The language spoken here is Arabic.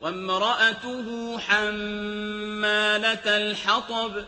وَامْرَأَتُهُ حَمَّالَةَ الْحَطَبِ